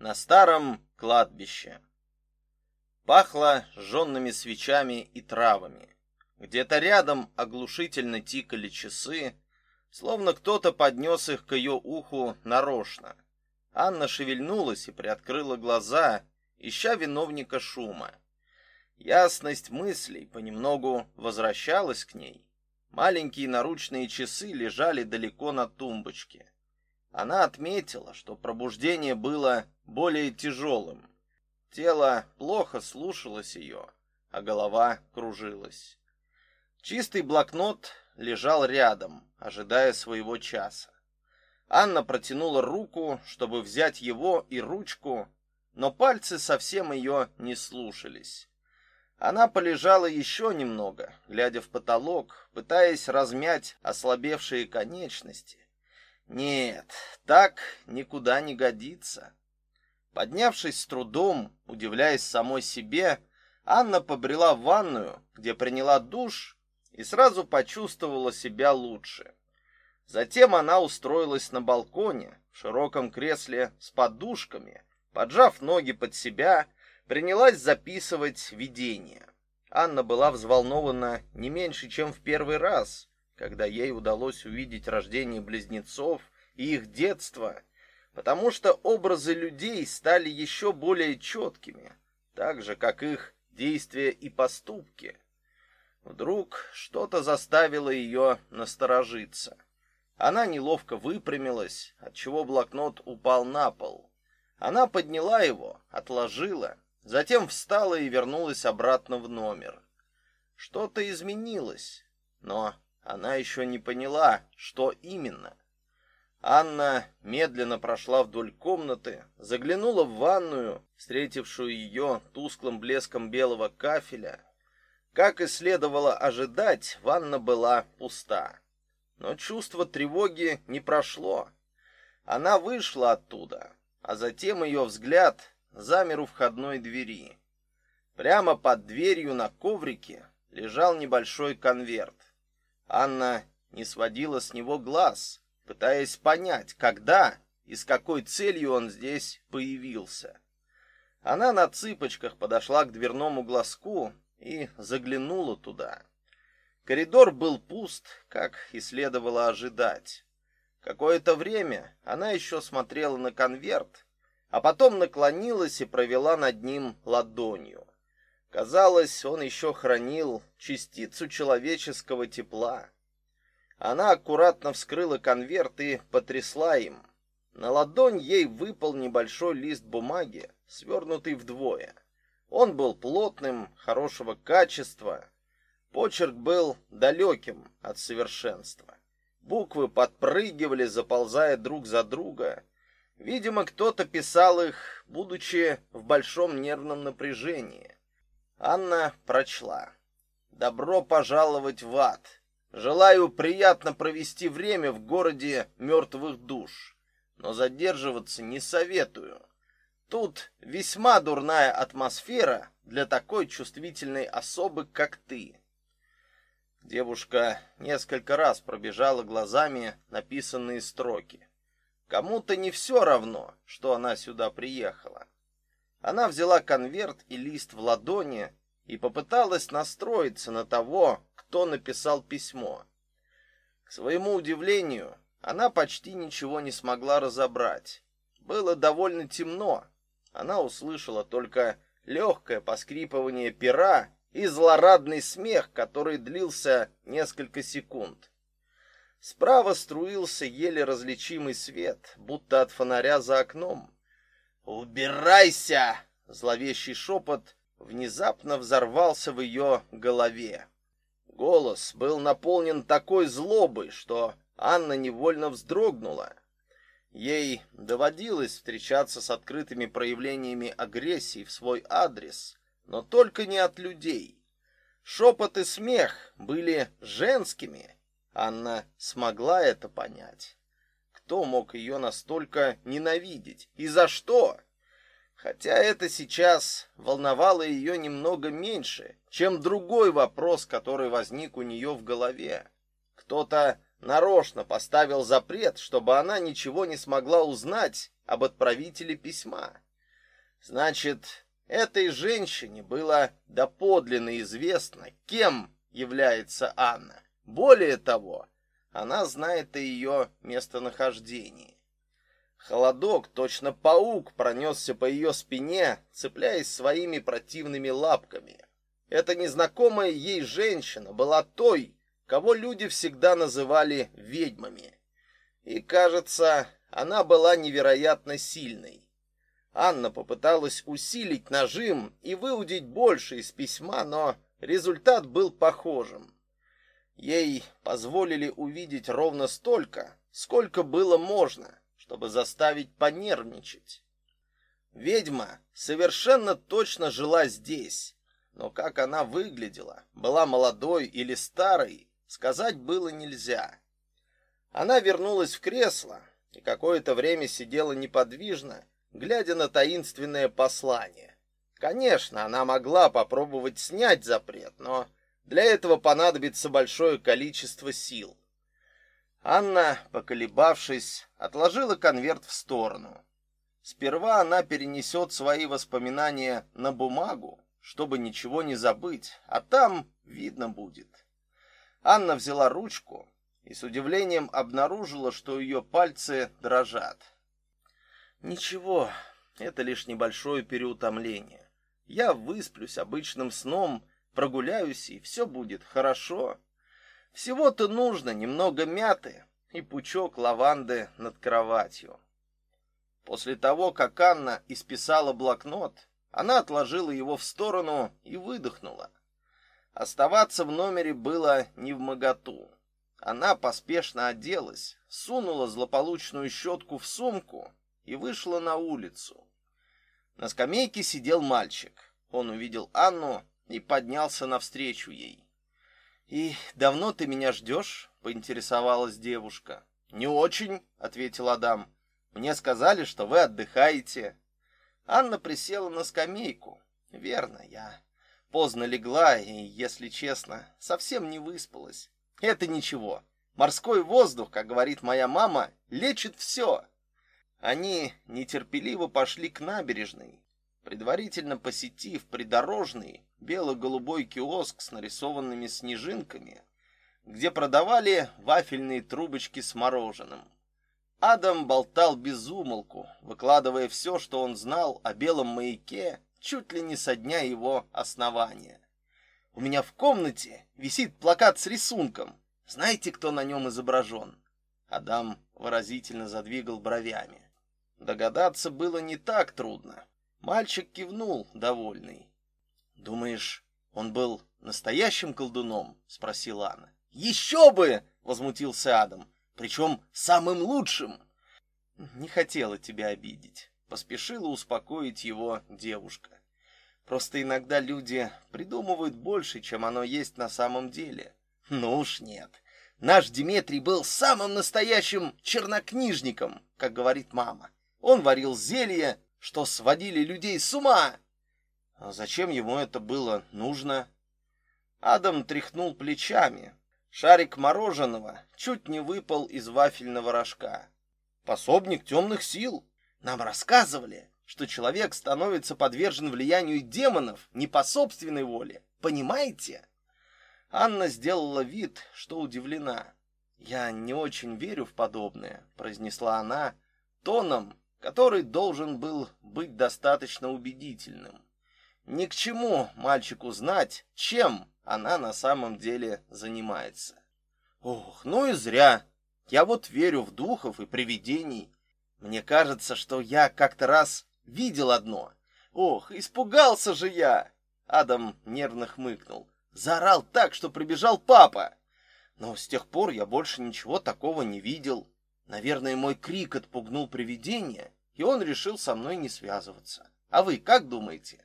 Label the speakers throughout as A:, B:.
A: на старом кладбище. Пахло жженными свечами и травами. Где-то рядом оглушительно тикали часы, словно кто-то поднес их к ее уху нарочно. Анна шевельнулась и приоткрыла глаза, ища виновника шума. Ясность мыслей понемногу возвращалась к ней. Маленькие наручные часы лежали далеко на тумбочке. Она отметила, что пробуждение было более тяжелым. Тело плохо слушалось ее, а голова кружилась. Чистый блокнот лежал рядом, ожидая своего часа. Анна протянула руку, чтобы взять его и ручку, но пальцы совсем ее не слушались. Она полежала еще немного, глядя в потолок, пытаясь размять ослабевшие конечности. Нет, так никуда не годится. Поднявшись с трудом, удивляясь самой себе, Анна побрела в ванную, где приняла душ и сразу почувствовала себя лучше. Затем она устроилась на балконе в широком кресле с подушками, поджав ноги под себя принялась записывать видения. Анна была взволнована не меньше, чем в первый раз, когда ей удалось увидеть рождение близнецов и их детство, потому что образы людей стали еще более четкими, так же как их действия и поступки. Вдруг что-то заставило ее насторожиться. Она неловко выпрямилась, отчего блокнот упал на пол. Она подняла его, отложила Затем встала и вернулась обратно в номер. Что-то изменилось, но она еще не поняла, что именно. Анна медленно прошла вдоль комнаты, заглянула в ванную, встретившую ее тусклым блеском белого кафеля. Как и следовало ожидать, ванна была пуста. Но чувство тревоги не прошло. Она вышла оттуда, а затем ее взгляд замер у входной двери. Прямо под дверью на коврике лежал небольшой конверт. Анна не сводила с него глаз, пытаясь понять, когда и с какой целью он здесь появился. Она на цыпочках подошла к дверному глазку и заглянула туда. Коридор был пуст, как и следовало ожидать. Какое-то время она еще смотрела на конверт, а потом наклонилась и провела над ним ладонью. Казалось, он еще хранил частицу человеческого тепла. Она аккуратно вскрыла конверт и потрясла им. На ладонь ей выпал небольшой лист бумаги, свернутый вдвое. Он был плотным, хорошего качества. Почерк был далеким от совершенства. Буквы подпрыгивали, заползая друг за друга, Видимо, кто-то писал их, будучи в большом нервном напряжении. Анна прочла. Добро пожаловать в ад. Желаю приятно провести время в городе мертвых душ, но задерживаться не советую. Тут весьма дурная атмосфера для такой чувствительной особы, как ты. Девушка несколько раз пробежала глазами написанные строки. Кому-то не все равно, что она сюда приехала. Она взяла конверт и лист в ладони и попыталась настроиться на того, кто написал письмо. К своему удивлению, она почти ничего не смогла разобрать. Было довольно темно. Она услышала только легкое поскрипывание пера и злорадный смех, который длился несколько секунд. Справа струился еле различимый свет, будто от фонаря за окном. "Убирайся!" зловещий шепот внезапно взорвался в ее голове. Голос был наполнен такой злобой, что Анна невольно вздрогнула. Ей доводилось встречаться с открытыми проявлениями агрессии в свой адрес, но только не от людей. Шепот и смех были женскими, Анна смогла это понять. Кто мог ее настолько ненавидеть и за что? Хотя это сейчас волновало ее немного меньше, чем другой вопрос, который возник у нее в голове. Кто-то нарочно поставил запрет, чтобы она ничего не смогла узнать об отправителе письма. Значит, этой женщине было доподлинно известно, кем является Анна. Более того, она знает о ее местонахождении. Холодок, точно паук, пронесся по ее спине, цепляясь своими противными лапками. Эта незнакомая ей женщина была той, кого люди всегда называли ведьмами. И, кажется, она была невероятно сильной. Анна попыталась усилить нажим и выудить больше из письма, но результат был похожим. Ей позволили увидеть ровно столько, сколько было можно чтобы заставить понервничать. Ведьма совершенно точно жила здесь, но как она выглядела, была молодой или старой, сказать было нельзя. Она вернулась в кресло и какое-то время сидела неподвижно, глядя на таинственное послание. Конечно, она могла попробовать снять запрет, но для этого понадобится большое количество сил. Анна, поколебавшись, отложила конверт в сторону. Сперва она перенесет свои воспоминания на бумагу, чтобы ничего не забыть, а там видно будет. Анна взяла ручку и с удивлением обнаружила, что ее пальцы дрожат. Ничего, это лишь небольшое переутомление. Я высплюсь обычным сном, прогуляюсь, и все будет хорошо. Всего-то нужно немного мяты и пучок лаванды над кроватью. После того, как Анна исписала блокнот, она отложила его в сторону и выдохнула. Оставаться в номере было не в моготу. Она поспешно оделась, сунула злополучную щетку в сумку и вышла на улицу. На скамейке сидел мальчик. Он увидел Анну и поднялся навстречу ей. «И давно ты меня ждешь?» — поинтересовалась девушка. «Не очень», — ответил Адам. «Мне сказали, что вы отдыхаете». Анна присела на скамейку. «Верно, я поздно легла и, если честно, совсем не выспалась. Это ничего. Морской воздух, как говорит моя мама, лечит все». Они нетерпеливо пошли к набережной, предварительно посетив придорожный бело-голубой киоск с нарисованными снежинками, где продавали вафельные трубочки с мороженым. Адам болтал без умолку, выкладывая все, что он знал о белом маяке, чуть ли не со дня его основания. У меня в комнате висит плакат с рисунком. Знаете, кто на нем изображен?» Адам выразительно задвигал бровями. Догадаться было не так трудно. Мальчик кивнул, довольный. Думаешь, он был настоящим колдуном? спросила Анна. «Еще бы, возмутился Адам. Причем самым лучшим. Не хотела тебя обидеть, поспешила успокоить его девушка. Просто иногда люди придумывают больше, чем оно есть на самом деле. Ну уж нет. Наш Дмитрий был самым настоящим чернокнижником, как говорит мама. Он варил зелья, что сводили людей с ума. А зачем ему это было нужно? Адам тряхнул плечами. Шарик мороженого чуть не выпал из вафельного рожка. Пособник темных сил. Нам рассказывали, что человек становится подвержен влиянию демонов не по собственной воле. Понимаете? Анна сделала вид, что удивлена. Я не очень верю в подобное, произнесла она тоном, который должен был быть достаточно убедительным. Ни к чему мальчику знать, чем она на самом деле занимается. Ох, ну и зря. Я вот верю в духов и привидений. Мне кажется, что я как-то раз видел одно. Ох, испугался же я. Адам нервно хмыкнул. Заорал так, что прибежал папа. Но с тех пор я больше ничего такого не видел. Наверное, мой крик отпугнул привидение, и он решил со мной не связываться. А вы как думаете?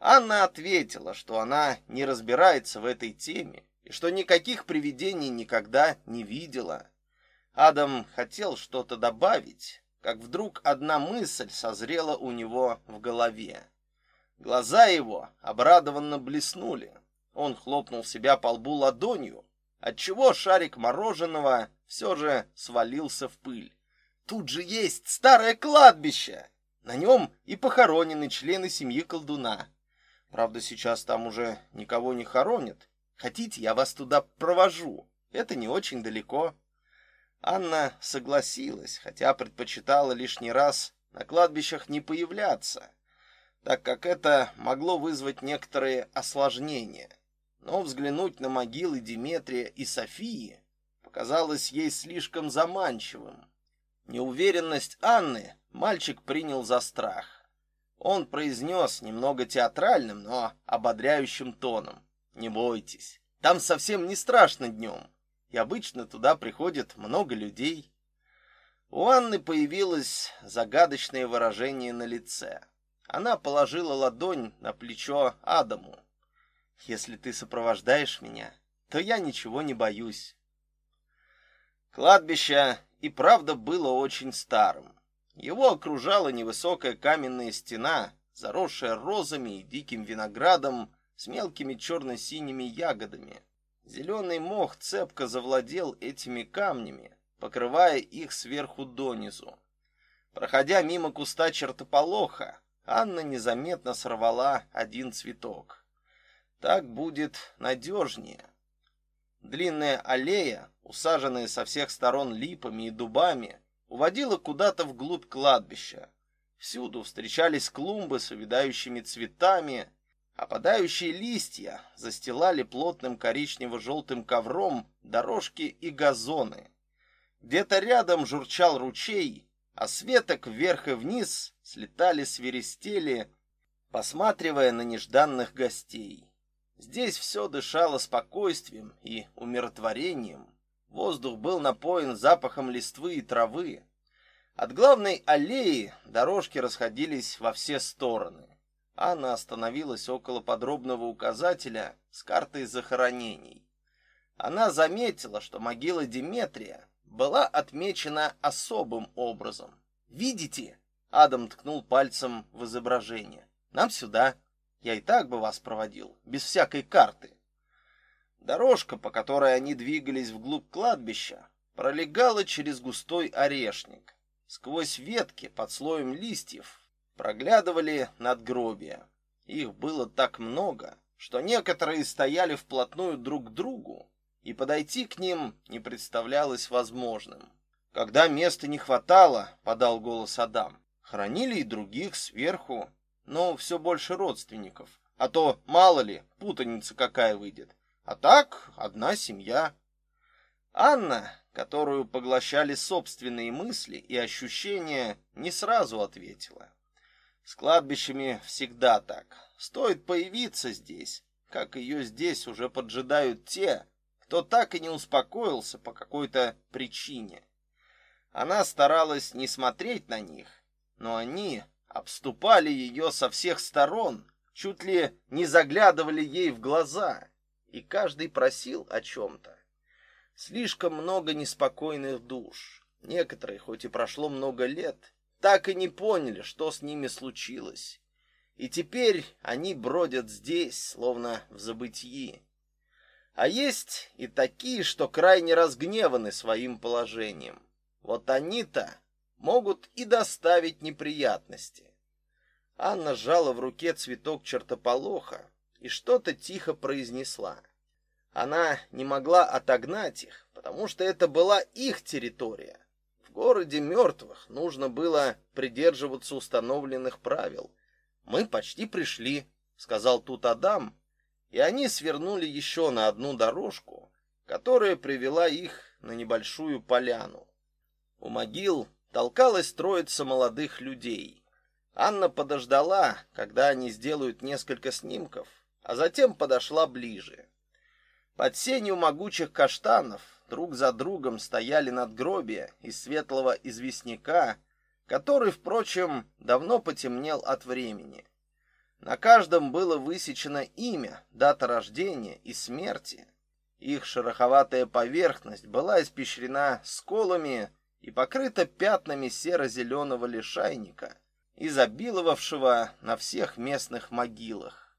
A: Анна ответила, что она не разбирается в этой теме и что никаких привидений никогда не видела. Адам хотел что-то добавить, как вдруг одна мысль созрела у него в голове. Глаза его обрадованно блеснули. Он хлопнул себя по лбу ладонью, отчего шарик мороженого все же свалился в пыль. Тут же есть старое кладбище. На нем и похоронены члены семьи колдуна. Правда, сейчас там уже никого не хоронят. Хотите, я вас туда провожу? Это не очень далеко. Анна согласилась, хотя предпочитала лишний раз на кладбищах не появляться, так как это могло вызвать некоторые осложнения. Но взглянуть на могилы Диметрия и Софии показалось ей слишком заманчивым. Неуверенность Анны мальчик принял за страх. Он произнес немного театральным, но ободряющим тоном: "Не бойтесь. Там совсем не страшно днем, и обычно туда приходит много людей". У Анны появилось загадочное выражение на лице. Она положила ладонь на плечо Адаму. Если ты сопровождаешь меня, то я ничего не боюсь. Кладбище и правда было очень старым. Его окружала невысокая каменная стена, заросшая розами и диким виноградом с мелкими черно-синими ягодами. Зеленый мох цепко завладел этими камнями, покрывая их сверху донизу. Проходя мимо куста чертополоха, Анна незаметно сорвала один цветок. Так будет надежнее. Длинная аллея, усаженная со всех сторон липами и дубами, уводила куда-то вглубь кладбища. Всюду встречались клумбы с увядающими цветами, опадающие листья застилали плотным коричнево-желтым ковром дорожки и газоны. Где-то рядом журчал ручей, а с веток вверх и вниз слетали свиристели, посматривая на нежданных гостей. Здесь все дышало спокойствием и умиротворением. Воздух был напоен запахом листвы и травы. От главной аллеи дорожки расходились во все стороны. Анна остановилась около подробного указателя с картой захоронений. Она заметила, что могила Диметрия была отмечена особым образом. «Видите?» — Адам ткнул пальцем в изображение. «Нам сюда. Я и так бы вас проводил, без всякой карты». Дорожка, по которой они двигались вглубь кладбища, пролегала через густой орешник. Сквозь ветки под слоем листьев проглядывали надгробия. Их было так много, что некоторые стояли вплотную друг к другу, и подойти к ним не представлялось возможным. Когда места не хватало, подал голос Адам. Хранили и других сверху, но все больше родственников, а то мало ли, путаница какая выйдет. А так, одна семья. Анна, которую поглощали собственные мысли и ощущения, не сразу ответила. С кладбищами всегда так. Стоит появиться здесь, как ее здесь уже поджидают те, кто так и не успокоился по какой-то причине. Она старалась не смотреть на них, но они обступали ее со всех сторон, чуть ли не заглядывали ей в глаза и каждый просил о чем то Слишком много неспокойных душ. Некоторые, хоть и прошло много лет, так и не поняли, что с ними случилось. И теперь они бродят здесь, словно в забытии. А есть и такие, что крайне разгневаны своим положением. Вот они-то могут и доставить неприятности. Анна сжала в руке цветок чертополоха и что-то тихо произнесла. Она не могла отогнать их, потому что это была их территория. В городе мертвых нужно было придерживаться установленных правил. Мы почти пришли, сказал тут Адам, и они свернули еще на одну дорожку, которая привела их на небольшую поляну. У могил толкалась троица молодых людей. Анна подождала, когда они сделают несколько снимков, а затем подошла ближе. Под сенью могучих каштанов друг за другом стояли надгробия из светлого известняка, который, впрочем, давно потемнел от времени. На каждом было высечено имя, дата рождения и смерти. Их шероховатая поверхность была испещрена сколами и покрыта пятнами серо-зеленого лишайника, изобиловавшего на всех местных могилах.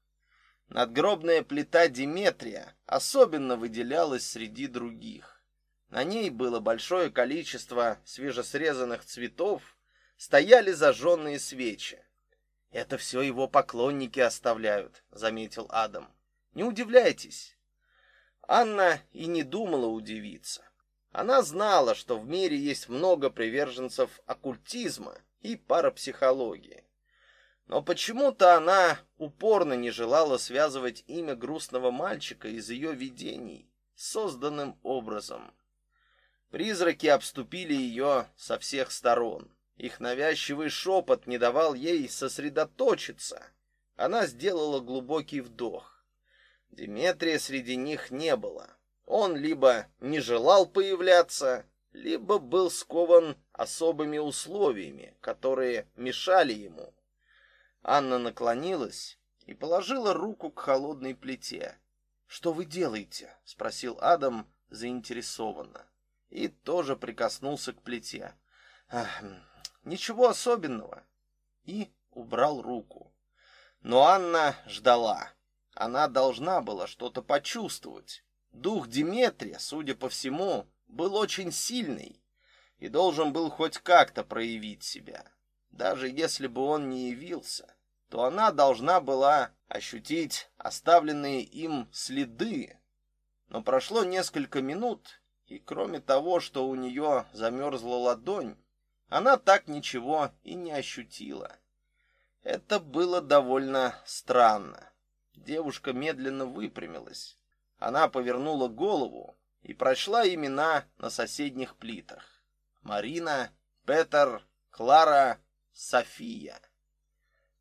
A: Надгробная плита Диметрия особенно выделялась среди других. На ней было большое количество свежесрезанных цветов стояли зажженные свечи. Это все его поклонники оставляют, заметил Адам. Не удивляйтесь. Анна и не думала удивиться. Она знала, что в мире есть много приверженцев оккультизма и парапсихологии. Но почему-то она упорно не желала связывать имя грустного мальчика из ее видений с созданным образом. Призраки обступили ее со всех сторон. Их навязчивый шепот не давал ей сосредоточиться. Она сделала глубокий вдох. Диметрия среди них не было. Он либо не желал появляться, либо был скован особыми условиями, которые мешали ему. Анна наклонилась и положила руку к холодной плите. "Что вы делаете?" спросил Адам заинтересованно и тоже прикоснулся к плите. ничего особенного. И убрал руку. Но Анна ждала. Она должна была что-то почувствовать. Дух Диметрия, судя по всему, был очень сильный и должен был хоть как-то проявить себя. Даже если бы он не явился, то она должна была ощутить оставленные им следы. Но прошло несколько минут, и кроме того, что у нее замерзла ладонь, она так ничего и не ощутила. Это было довольно странно. Девушка медленно выпрямилась. Она повернула голову и прочла имена на соседних плитах. Марина, Петр, Клара, София.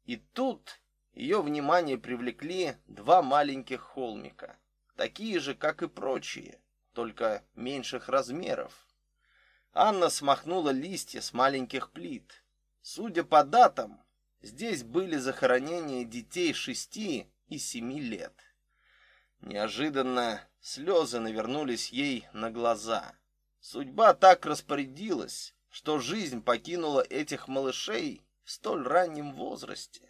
A: И тут ее внимание привлекли два маленьких холмика, такие же, как и прочие, только меньших размеров. Анна смахнула листья с маленьких плит. Судя по датам, здесь были захоронения детей шести и семи лет. Неожиданно слезы навернулись ей на глаза. Судьба так распорядилась, что жизнь покинула этих малышей в столь раннем возрасте.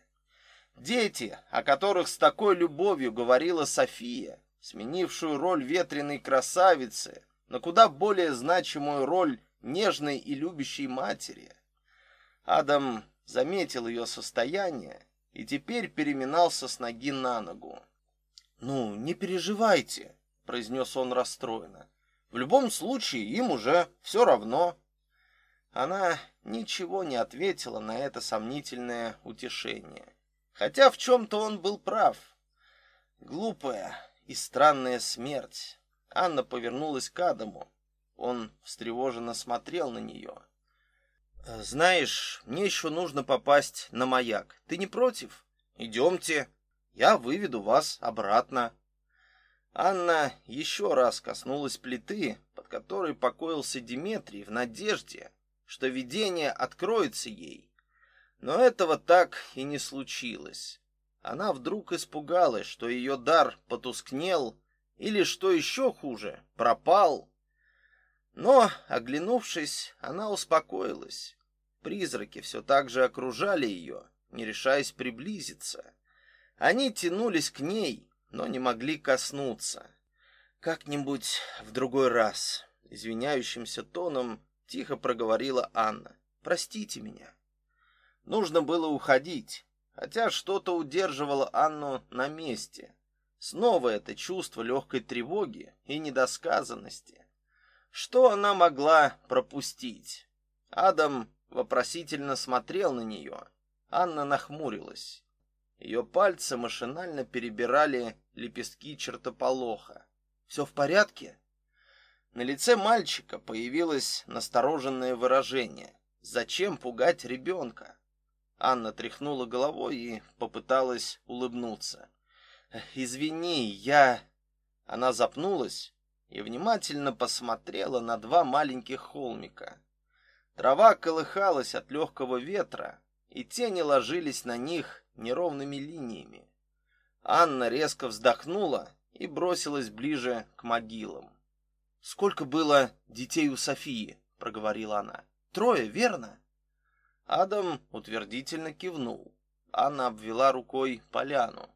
A: Дети, о которых с такой любовью говорила София, сменившую роль ветреной красавицы на куда более значимую роль нежной и любящей матери. Адам заметил ее состояние и теперь переминался с ноги на ногу. "Ну, не переживайте", произнес он расстроенно. "В любом случае им уже все равно". Она ничего не ответила на это сомнительное утешение. Хотя в чем то он был прав. Глупая и странная смерть. Анна повернулась к Адаму. Он встревоженно смотрел на нее. Знаешь, мне еще нужно попасть на маяк. Ты не против? Идемте, я выведу вас обратно. Анна еще раз коснулась плиты, под которой покоился Диметрий в надежде, что видение откроется ей. Но этого так и не случилось. Она вдруг испугалась, что ее дар потускнел или что еще хуже, пропал. Но, оглянувшись, она успокоилась. Призраки все так же окружали ее, не решаясь приблизиться. Они тянулись к ней, но не могли коснуться. Как-нибудь в другой раз, извиняющимся тоном тихо проговорила Анна. Простите меня. Нужно было уходить, хотя что-то удерживало Анну на месте. Снова это чувство легкой тревоги и недосказанности. Что она могла пропустить? Адам вопросительно смотрел на нее. Анна нахмурилась. Ее пальцы машинально перебирали лепестки чертополоха. Все в порядке? На лице мальчика появилось настороженное выражение. Зачем пугать ребенка? Анна тряхнула головой и попыталась улыбнуться. Извини, я Она запнулась и внимательно посмотрела на два маленьких холмика. Трава колыхалась от легкого ветра, и тени ложились на них неровными линиями. Анна резко вздохнула и бросилась ближе к могилам. Сколько было детей у Софии, проговорила она. Трое, верно? Адам утвердительно кивнул. Анна обвела рукой поляну.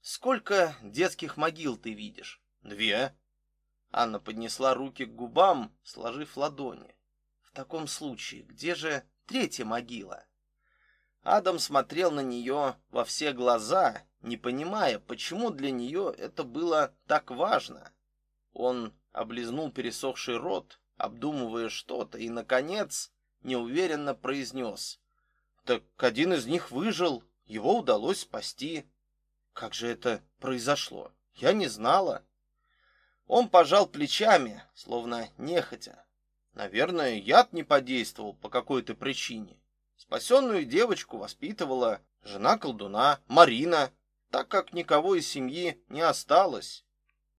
A: Сколько детских могил ты видишь? Две. Анна поднесла руки к губам, сложив ладони. В таком случае, где же третья могила. Адам смотрел на нее во все глаза, не понимая, почему для нее это было так важно. Он облизнул пересохший рот, обдумывая что-то, и, наконец, неуверенно произнес. «Так один из них выжил, его удалось спасти. Как же это произошло? Я не знала». Он пожал плечами, словно нехотя. Наверное, яд не подействовал по какой-то причине. Спасенную девочку воспитывала жена колдуна Марина, так как никого из семьи не осталось.